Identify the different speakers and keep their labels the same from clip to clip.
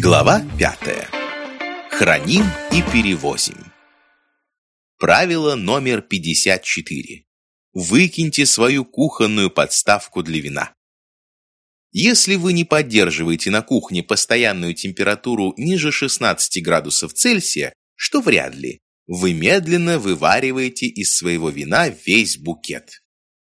Speaker 1: Глава пятая. Храним и перевозим. Правило номер 54. Выкиньте свою кухонную подставку для вина. Если вы не поддерживаете на кухне постоянную температуру ниже 16 градусов Цельсия, что вряд ли, вы медленно вывариваете из своего вина весь букет.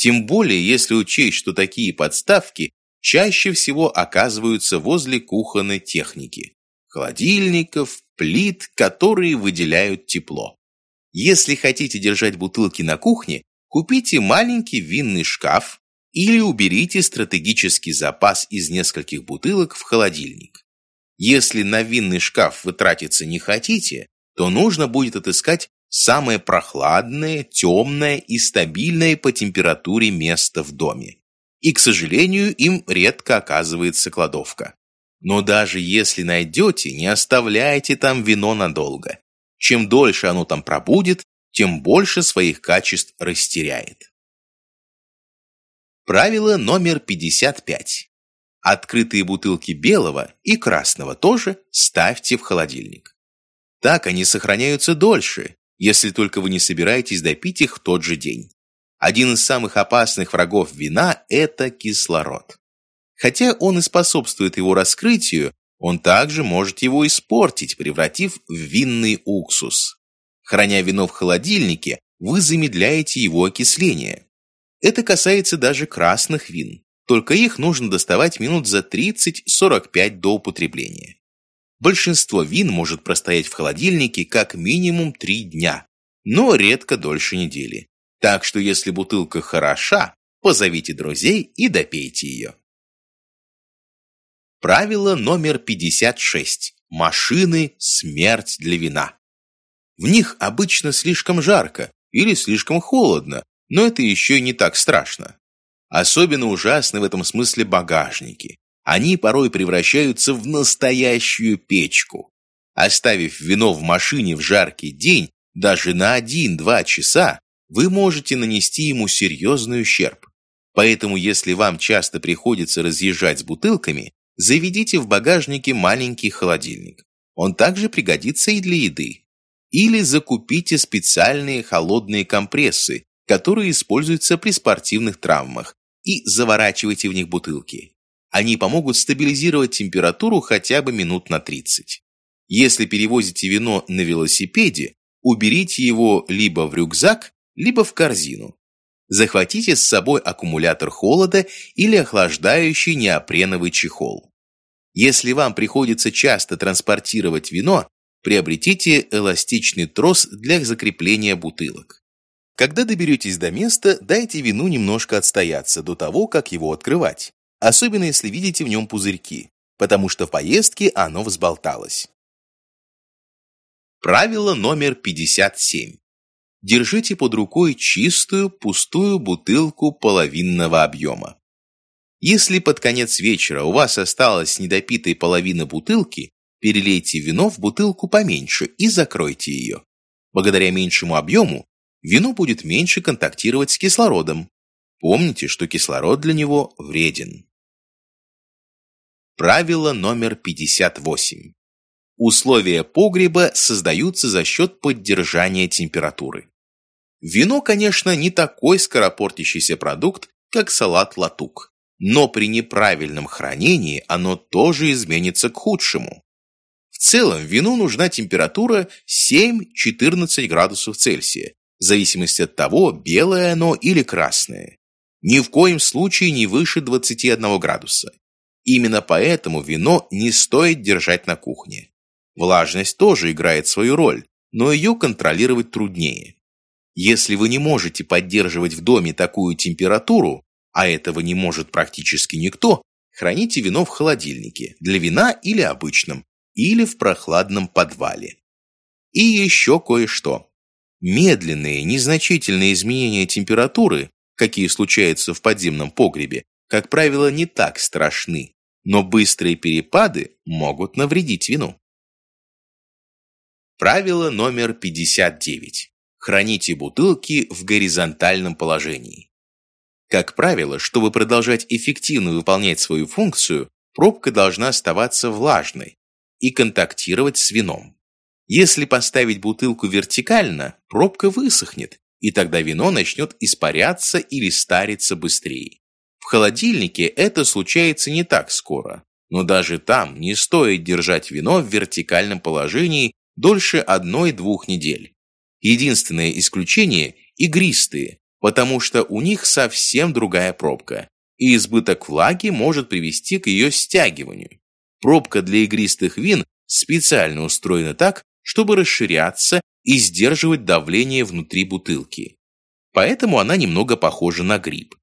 Speaker 1: Тем более, если учесть, что такие подставки чаще всего оказываются возле кухонной техники, холодильников, плит, которые выделяют тепло. Если хотите держать бутылки на кухне, купите маленький винный шкаф или уберите стратегический запас из нескольких бутылок в холодильник. Если на винный шкаф вы тратиться не хотите, то нужно будет отыскать самое прохладное, темное и стабильное по температуре место в доме. И, к сожалению, им редко оказывается кладовка. Но даже если найдете, не оставляйте там вино надолго. Чем дольше оно там пробудет, тем больше своих качеств растеряет. Правило номер 55. Открытые бутылки белого и красного тоже ставьте в холодильник. Так они сохраняются дольше, если только вы не собираетесь допить их в тот же день. Один из самых опасных врагов вина – это кислород. Хотя он и способствует его раскрытию, он также может его испортить, превратив в винный уксус. Храня вино в холодильнике, вы замедляете его окисление. Это касается даже красных вин, только их нужно доставать минут за 30-45 до употребления. Большинство вин может простоять в холодильнике как минимум 3 дня, но редко дольше недели. Так что если бутылка хороша, позовите друзей и допейте ее. Правило номер 56. Машины – смерть для вина. В них обычно слишком жарко или слишком холодно, но это еще не так страшно. Особенно ужасны в этом смысле багажники они порой превращаются в настоящую печку. Оставив вино в машине в жаркий день, даже на 1-2 часа, вы можете нанести ему серьезный ущерб. Поэтому, если вам часто приходится разъезжать с бутылками, заведите в багажнике маленький холодильник. Он также пригодится и для еды. Или закупите специальные холодные компрессы, которые используются при спортивных травмах, и заворачивайте в них бутылки. Они помогут стабилизировать температуру хотя бы минут на 30. Если перевозите вино на велосипеде, уберите его либо в рюкзак, либо в корзину. Захватите с собой аккумулятор холода или охлаждающий неопреновый чехол. Если вам приходится часто транспортировать вино, приобретите эластичный трос для закрепления бутылок. Когда доберетесь до места, дайте вину немножко отстояться до того, как его открывать особенно если видите в нем пузырьки, потому что в поездке оно взболталось. Правило номер 57. Держите под рукой чистую, пустую бутылку половинного объема. Если под конец вечера у вас осталась недопитой половина бутылки, перелейте вино в бутылку поменьше и закройте ее. Благодаря меньшему объему вино будет меньше контактировать с кислородом. Помните, что кислород для него вреден. Правило номер 58. Условия погреба создаются за счет поддержания температуры. Вино, конечно, не такой скоропортящийся продукт, как салат-латук, но при неправильном хранении оно тоже изменится к худшему. В целом вину нужна температура 7-14 градусов Цельсия, в зависимости от того, белое оно или красное. Ни в коем случае не выше 21 градуса. Именно поэтому вино не стоит держать на кухне. Влажность тоже играет свою роль, но ее контролировать труднее. Если вы не можете поддерживать в доме такую температуру, а этого не может практически никто, храните вино в холодильнике, для вина или обычном, или в прохладном подвале. И еще кое-что. Медленные, незначительные изменения температуры, какие случаются в подземном погребе, как правило, не так страшны, но быстрые перепады могут навредить вину. Правило номер 59. Храните бутылки в горизонтальном положении. Как правило, чтобы продолжать эффективно выполнять свою функцию, пробка должна оставаться влажной и контактировать с вином. Если поставить бутылку вертикально, пробка высохнет, и тогда вино начнет испаряться или стариться быстрее. Холодильнике это случается не так скоро, но даже там не стоит держать вино в вертикальном положении дольше одной-двух недель. Единственное исключение – игристые, потому что у них совсем другая пробка, и избыток влаги может привести к ее стягиванию. Пробка для игристых вин специально устроена так, чтобы расширяться и сдерживать давление внутри бутылки. Поэтому она немного похожа на гриб.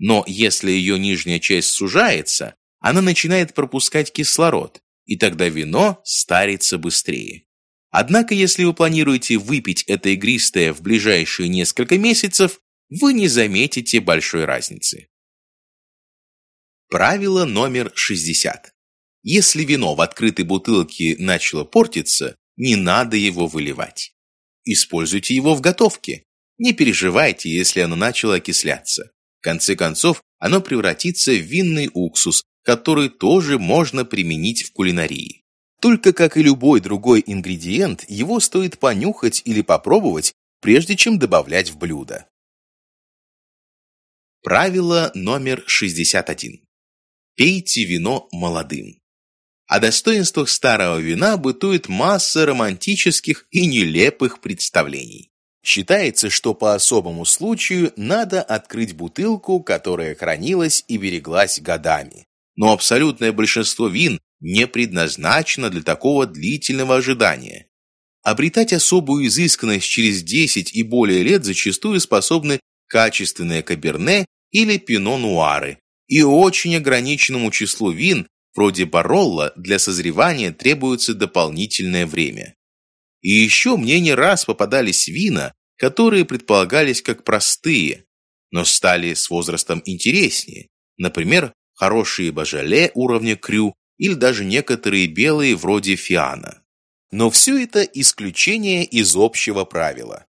Speaker 1: Но если ее нижняя часть сужается, она начинает пропускать кислород, и тогда вино старится быстрее. Однако, если вы планируете выпить это игристое в ближайшие несколько месяцев, вы не заметите большой разницы. Правило номер 60. Если вино в открытой бутылке начало портиться, не надо его выливать. Используйте его в готовке. Не переживайте, если оно начало окисляться. В конце концов, оно превратится в винный уксус, который тоже можно применить в кулинарии. Только как и любой другой ингредиент, его стоит понюхать или попробовать, прежде чем добавлять в блюдо. Правило номер 61. Пейте вино молодым. О достоинствах старого вина бытует масса романтических и нелепых представлений. Считается, что по особому случаю надо открыть бутылку, которая хранилась и береглась годами. Но абсолютное большинство вин не предназначено для такого длительного ожидания. Обретать особую изысканность через 10 и более лет зачастую способны качественные каберне или пино-нуары, и очень ограниченному числу вин вроде Баролла, для созревания требуется дополнительное время. И еще мне не раз попадались вина, которые предполагались как простые, но стали с возрастом интереснее. Например, хорошие бажале уровня крю или даже некоторые белые вроде фиана. Но все это исключение из общего правила.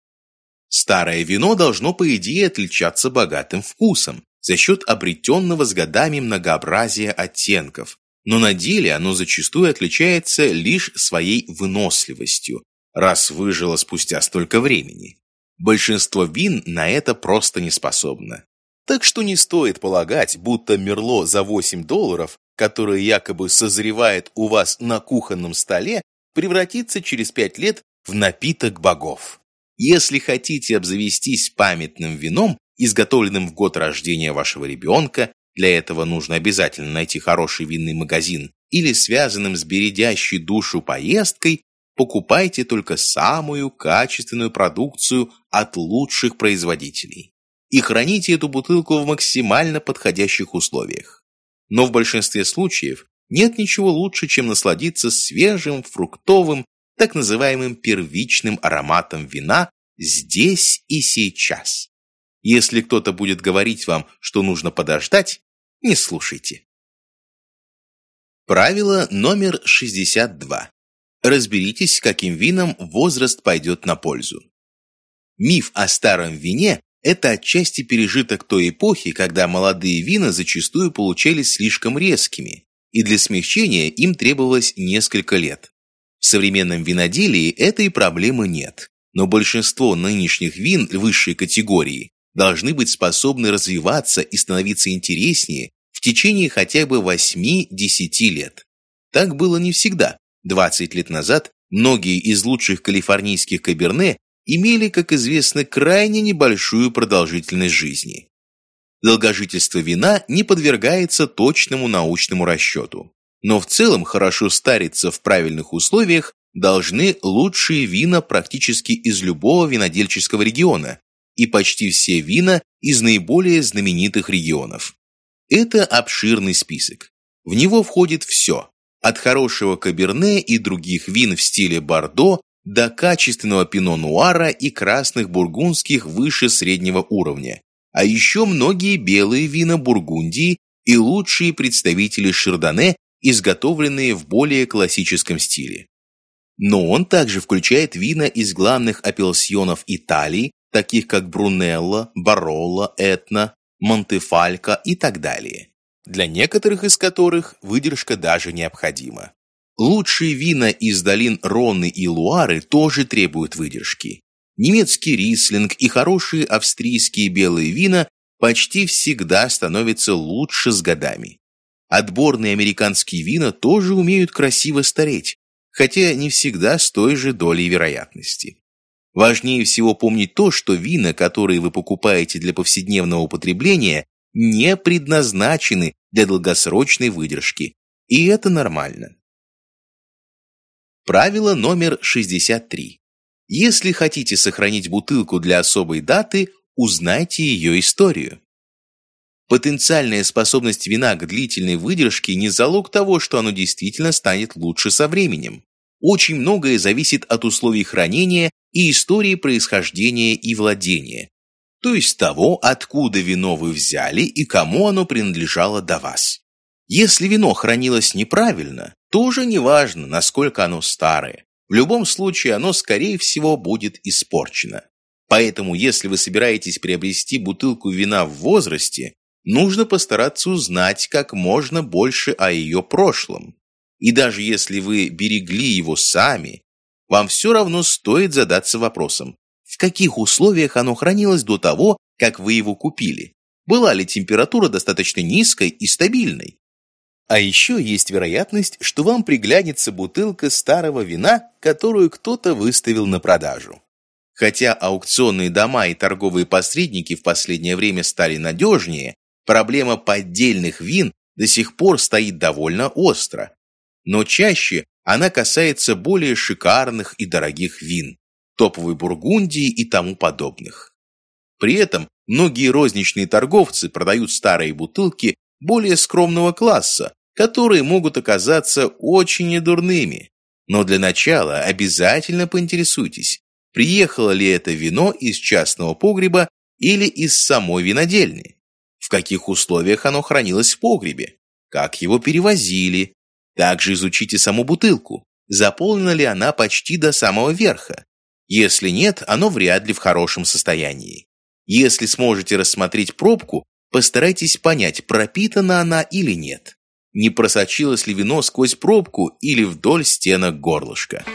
Speaker 1: Старое вино должно, по идее, отличаться богатым вкусом за счет обретенного с годами многообразия оттенков, но на деле оно зачастую отличается лишь своей выносливостью, раз выжило спустя столько времени. Большинство вин на это просто не способно. Так что не стоит полагать, будто Мерло за 8 долларов, которое якобы созревает у вас на кухонном столе, превратится через 5 лет в напиток богов. Если хотите обзавестись памятным вином, изготовленным в год рождения вашего ребенка для этого нужно обязательно найти хороший винный магазин или связанным с бередящей душу поездкой, покупайте только самую качественную продукцию от лучших производителей. И храните эту бутылку в максимально подходящих условиях. Но в большинстве случаев нет ничего лучше, чем насладиться свежим, фруктовым, так называемым первичным ароматом вина здесь и сейчас. Если кто-то будет говорить вам, что нужно подождать, не слушайте. Правило номер 62. Разберитесь, каким вином возраст пойдет на пользу. Миф о старом вине – это отчасти пережиток той эпохи, когда молодые вина зачастую получались слишком резкими, и для смягчения им требовалось несколько лет. В современном виноделии этой проблемы нет, но большинство нынешних вин высшей категории должны быть способны развиваться и становиться интереснее в течение хотя бы 8-10 лет. Так было не всегда. 20 лет назад многие из лучших калифорнийских каберне имели, как известно, крайне небольшую продолжительность жизни. Долгожительство вина не подвергается точному научному расчету. Но в целом хорошо стариться в правильных условиях должны лучшие вина практически из любого винодельческого региона и почти все вина из наиболее знаменитых регионов. Это обширный список. В него входит все, от хорошего каберне и других вин в стиле бордо до качественного пино-нуара и красных бургундских выше среднего уровня, а еще многие белые вина Бургундии и лучшие представители шардоне, изготовленные в более классическом стиле. Но он также включает вина из главных апелсионов Италии, таких как Брунелло, Баролло, Этна, Монтефалько и так далее, для некоторых из которых выдержка даже необходима. Лучшие вина из долин Роны и Луары тоже требуют выдержки. Немецкий рислинг и хорошие австрийские белые вина почти всегда становятся лучше с годами. Отборные американские вина тоже умеют красиво стареть, хотя не всегда с той же долей вероятности. Важнее всего помнить то, что вина, которые вы покупаете для повседневного употребления, не предназначены для долгосрочной выдержки, и это нормально. Правило номер 63. Если хотите сохранить бутылку для особой даты, узнайте ее историю. Потенциальная способность вина к длительной выдержке не залог того, что оно действительно станет лучше со временем. Очень многое зависит от условий хранения и истории происхождения и владения, то есть того, откуда вино вы взяли и кому оно принадлежало до вас. Если вино хранилось неправильно, тоже неважно, насколько оно старое. В любом случае оно, скорее всего, будет испорчено. Поэтому, если вы собираетесь приобрести бутылку вина в возрасте, нужно постараться узнать как можно больше о ее прошлом. И даже если вы берегли его сами, вам все равно стоит задаться вопросом, в каких условиях оно хранилось до того, как вы его купили. Была ли температура достаточно низкой и стабильной? А еще есть вероятность, что вам приглянется бутылка старого вина, которую кто-то выставил на продажу. Хотя аукционные дома и торговые посредники в последнее время стали надежнее, проблема поддельных вин до сих пор стоит довольно остро. Но чаще она касается более шикарных и дорогих вин, топовой бургундии и тому подобных. При этом многие розничные торговцы продают старые бутылки более скромного класса, которые могут оказаться очень недурными. Но для начала обязательно поинтересуйтесь, приехало ли это вино из частного погреба или из самой винодельни, в каких условиях оно хранилось в погребе, как его перевозили. Также изучите саму бутылку, заполнена ли она почти до самого верха. Если нет, оно вряд ли в хорошем состоянии. Если сможете рассмотреть пробку, постарайтесь понять, пропитана она или нет. Не просочилось ли вино сквозь пробку или вдоль стенок горлышка.